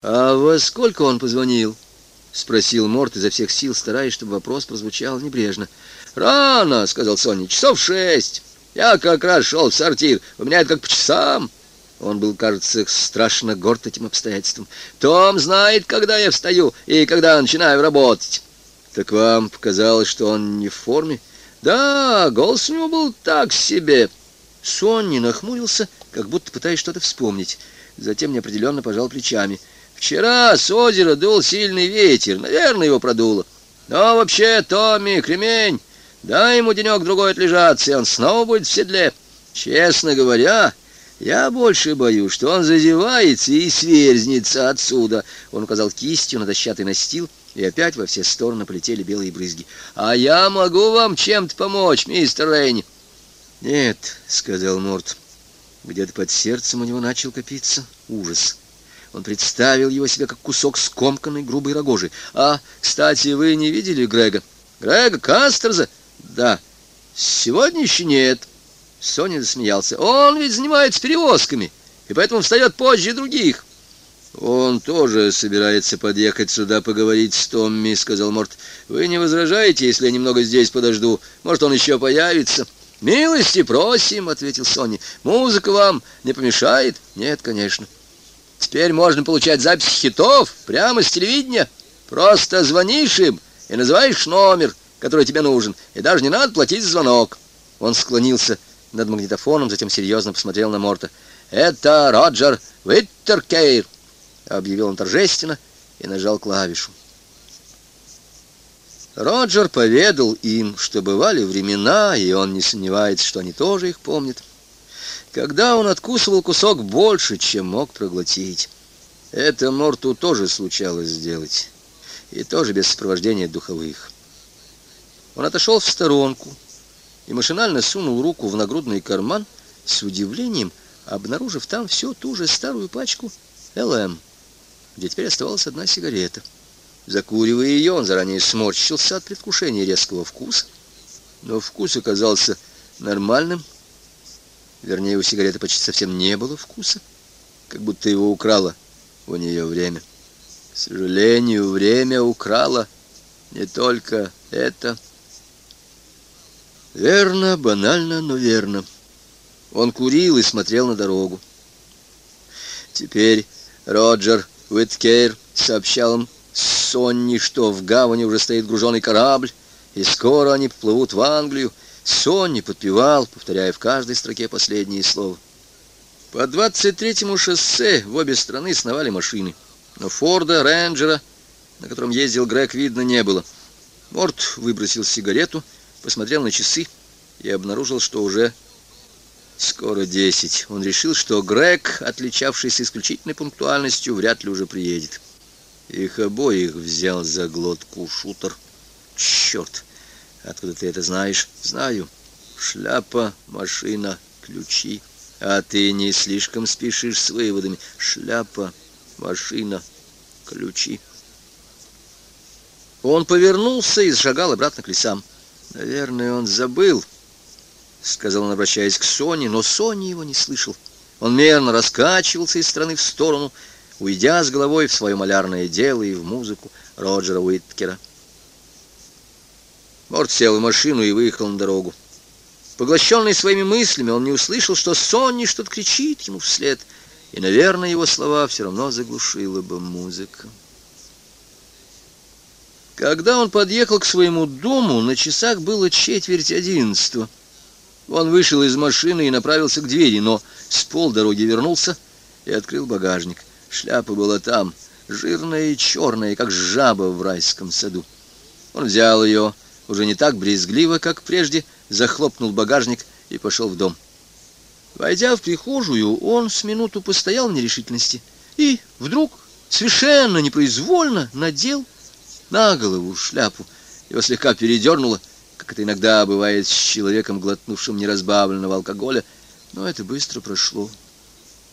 «А во сколько он позвонил?» — спросил Морт изо всех сил, стараясь, чтобы вопрос прозвучал небрежно. «Рано», — сказал Соня, — «часов шесть. Я как раз шел в сортир. У меня это как по часам». Он был, кажется, страшно горд этим обстоятельством. «Том знает, когда я встаю и когда начинаю работать». «Так вам показалось, что он не в форме?» «Да, голос у него был так себе». Сонни нахмурился, как будто пытаясь что-то вспомнить. Затем неопределенно пожал плечами. Вчера с озера дул сильный ветер, наверное, его продуло. Но вообще, Томми, кремень, дай ему денек-другой отлежаться, и он снова будет в седле. Честно говоря, я больше боюсь, что он зазевается и сверзнется отсюда. Он указал кистью на дощатый настил, и опять во все стороны полетели белые брызги. «А я могу вам чем-то помочь, мистер Рейни?» «Нет», — сказал Морт. Где-то под сердцем у него начал копиться ужас. Он представил его себе как кусок скомканной грубой рогожи. «А, кстати, вы не видели Грега?» «Грега Кастерза?» «Да». «Сегодня еще нет». Соня засмеялся. «Он ведь занимается перевозками, и поэтому встает позже других». «Он тоже собирается подъехать сюда поговорить с Томми», — сказал Морт. «Вы не возражаете, если я немного здесь подожду? Может, он еще появится?» «Милости просим», — ответил Соня. «Музыка вам не помешает?» «Нет, конечно». Теперь можно получать записи хитов прямо с телевидения. Просто звонишь им и называешь номер, который тебе нужен, и даже не надо платить за звонок. Он склонился над магнитофоном, затем серьезно посмотрел на Морта. «Это Роджер Виттеркейр», — объявил он торжественно и нажал клавишу. Роджер поведал им, что бывали времена, и он не сомневается, что они тоже их помнят когда он откусывал кусок больше, чем мог проглотить. Это Морту тоже случалось сделать, и тоже без сопровождения духовых. Он отошел в сторонку и машинально сунул руку в нагрудный карман с удивлением, обнаружив там всю ту же старую пачку ЛМ, где теперь оставалась одна сигарета. Закуривая ее, он заранее сморщился от предвкушения резкого вкуса, но вкус оказался нормальным, Вернее, у сигареты почти совсем не было вкуса, как будто его украло у нее время. К сожалению, время украло не только это. Верно, банально, но верно. Он курил и смотрел на дорогу. Теперь Роджер Уиткейр сообщал им Сонни, что в гавани уже стоит груженый корабль, и скоро они поплывут в Англию, Сонни подпевал, повторяя в каждой строке последние слова. По 23-му шоссе в обе стороны сновали машины, но Форда, Рейнджера, на котором ездил Грег, видно не было. Морт выбросил сигарету, посмотрел на часы и обнаружил, что уже скоро десять. Он решил, что Грег, отличавшийся исключительной пунктуальностью, вряд ли уже приедет. Их обоих взял за глотку шутер. Черт! Откуда ты это знаешь? Знаю. Шляпа, машина, ключи. А ты не слишком спешишь с выводами. Шляпа, машина, ключи. Он повернулся и зашагал обратно к лесам. Наверное, он забыл, сказал он, обращаясь к Соне, но Соня его не слышал. Он мерно раскачивался из стороны в сторону, уйдя с головой в свое малярное дело и в музыку Роджера Уиткера. Морд сел в машину и выехал на дорогу. Поглощенный своими мыслями, он не услышал, что Сонни что-то кричит ему вслед, и, наверное, его слова все равно заглушила бы музыка. Когда он подъехал к своему дому, на часах было четверть одиннадцатого. Он вышел из машины и направился к двери, но с полдороги вернулся и открыл багажник. Шляпа была там, жирная и черная, как жаба в райском саду. Он взял ее уже не так брезгливо, как прежде, захлопнул багажник и пошел в дом. Войдя в прихожую, он с минуту постоял в нерешительности и вдруг совершенно непроизвольно надел на голову шляпу. Его слегка передернуло, как это иногда бывает с человеком, глотнувшим неразбавленного алкоголя, но это быстро прошло,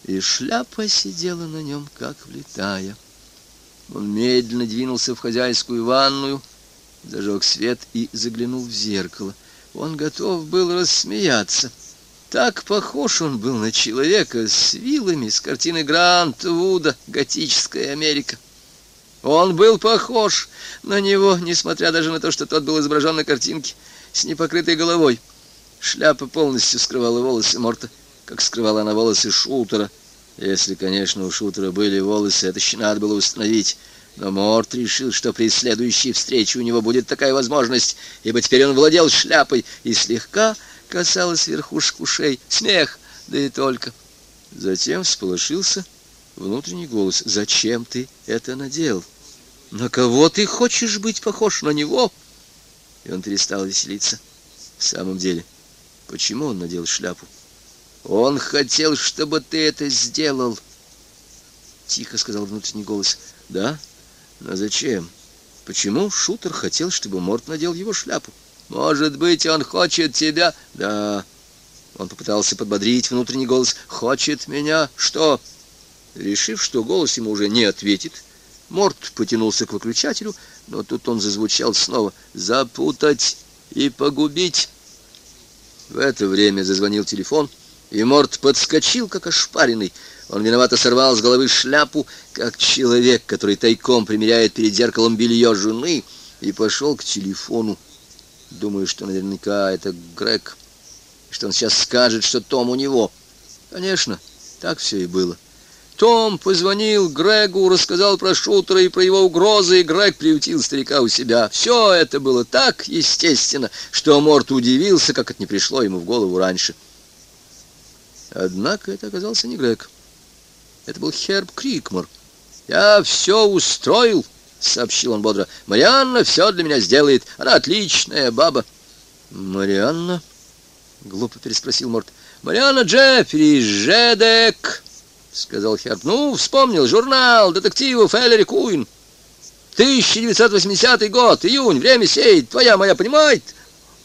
и шляпа сидела на нем, как влетая. Он медленно двинулся в хозяйскую ванную, зажег свет и заглянул в зеркало. Он готов был рассмеяться. Так похож он был на человека с вилами с картины Грант Вуда «Готическая Америка». Он был похож на него, несмотря даже на то, что тот был изображен на картинке с непокрытой головой. Шляпа полностью скрывала волосы Морта, как скрывала она волосы Шутера. Если, конечно, у Шутера были волосы, это еще надо было установить. Но Морт решил, что при следующей встрече у него будет такая возможность, ибо теперь он владел шляпой и слегка касалась верхушек ушей. Смех, да и только. Затем всполошился внутренний голос. «Зачем ты это надел?» На кого ты хочешь быть похож? На него? И он перестал веселиться. В самом деле, почему он надел шляпу? Он хотел, чтобы ты это сделал. Тихо сказал внутренний голос. Да? Но зачем? Почему шутер хотел, чтобы Морт надел его шляпу? Может быть, он хочет тебя? Да. Он попытался подбодрить внутренний голос. Хочет меня? Что? Решив, что голос ему уже не ответит, Морт потянулся к выключателю, но тут он зазвучал снова. «Запутать и погубить!» В это время зазвонил телефон, и Морт подскочил, как ошпаренный. Он виновато сорвал с головы шляпу, как человек, который тайком примеряет перед зеркалом белье жены, и пошел к телефону. Думаю, что наверняка это Грег, что он сейчас скажет, что Том у него. Конечно, так все и было. Том позвонил Грегу, рассказал про шутера и про его угрозы, и Грег приютил старика у себя. Все это было так естественно, что Морт удивился, как это не пришло ему в голову раньше. Однако это оказался не Грег. Это был Херб Крикмор. «Я все устроил», — сообщил он бодро. «Марианна все для меня сделает. Она отличная баба». «Марианна?» — глупо переспросил Морт. «Марианна Джеффри, Жедек» сказал Херб. Ну, вспомнил, журнал детективов Эллери Куин. 1980 год, июнь, время сеять, твоя моя, понимает?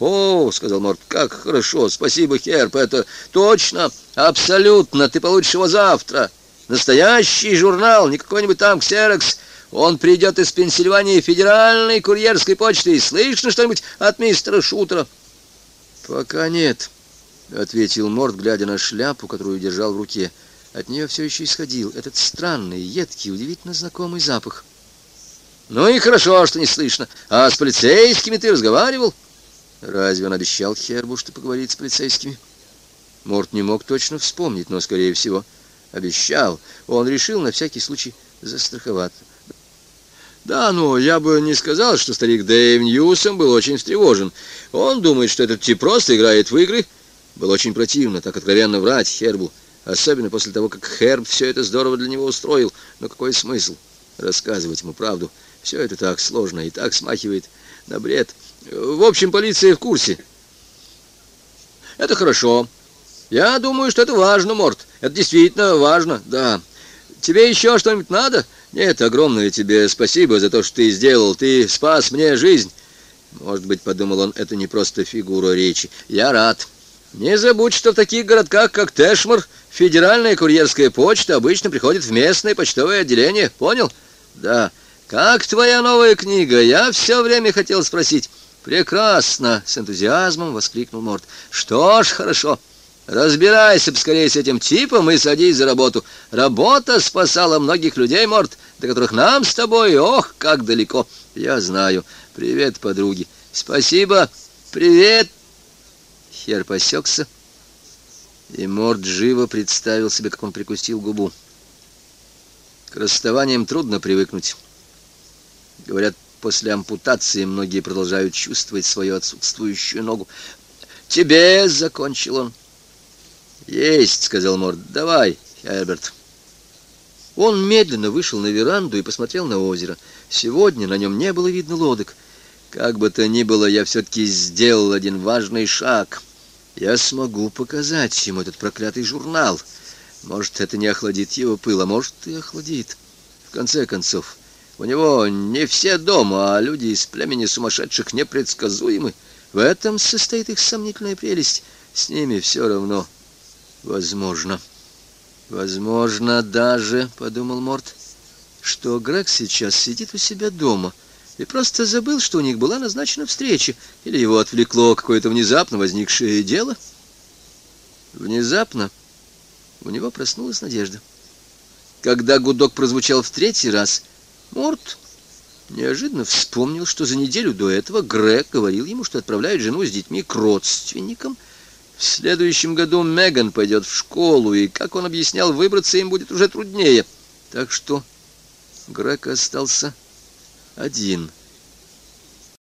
О, сказал Морт, как хорошо, спасибо, Херб, это точно, абсолютно, ты получишь его завтра. Настоящий журнал, не какой-нибудь там ксерокс. Он придет из Пенсильвании федеральной курьерской почты. Слышно что-нибудь от мистера Шутера? Пока нет, ответил Морт, глядя на шляпу, которую держал в руке. От нее все еще исходил этот странный, едкий, удивительно знакомый запах. «Ну и хорошо, что не слышно. А с полицейскими ты разговаривал?» Разве он обещал Хербу, что поговорит с полицейскими? Морт не мог точно вспомнить, но, скорее всего, обещал. Он решил на всякий случай застраховаться. Да, но я бы не сказал, что старик Дэйв Ньюсом был очень встревожен. Он думает, что этот тип просто играет в игры. Было очень противно так откровенно врать Хербу. Особенно после того, как Херб все это здорово для него устроил. Но какой смысл рассказывать ему правду? Все это так сложно и так смахивает на бред. В общем, полиция в курсе. Это хорошо. Я думаю, что это важно, Морт. Это действительно важно, да. Тебе еще что-нибудь надо? Нет, огромное тебе спасибо за то, что ты сделал. Ты спас мне жизнь. Может быть, подумал он, это не просто фигура речи. Я рад. Не забудь, что в таких городках, как Тэшмар, федеральная курьерская почта обычно приходит в местное почтовое отделение. Понял? Да. Как твоя новая книга? Я все время хотел спросить. Прекрасно, с энтузиазмом воскликнул Морт. Что ж, хорошо. Разбирайся скорее с этим типом и садись за работу. Работа спасала многих людей, Морт, до которых нам с тобой, ох, как далеко. Я знаю. Привет, подруги. Спасибо. Привет, Хер посекся, и Морд живо представил себе, как он прикусил губу. К расставаниям трудно привыкнуть. Говорят, после ампутации многие продолжают чувствовать свою отсутствующую ногу. «Тебе!» — закончил он. «Есть!» — сказал Морд. «Давай, Херберт». Он медленно вышел на веранду и посмотрел на озеро. Сегодня на нем не было видно лодок. Как бы то ни было, я все-таки сделал один важный шаг — я смогу показать ему этот проклятый журнал. Может, это не охладит его пыл, а может, и охладит. В конце концов, у него не все дома, а люди из племени сумасшедших непредсказуемы. В этом состоит их сомнительная прелесть. С ними все равно возможно. Возможно даже, — подумал Морт, — что Грег сейчас сидит у себя дома — и просто забыл, что у них была назначена встреча, или его отвлекло какое-то внезапно возникшее дело. Внезапно у него проснулась надежда. Когда гудок прозвучал в третий раз, Морт неожиданно вспомнил, что за неделю до этого Грег говорил ему, что отправляет жену с детьми к родственникам. В следующем году Меган пойдет в школу, и, как он объяснял, выбраться им будет уже труднее. Так что Грег остался один —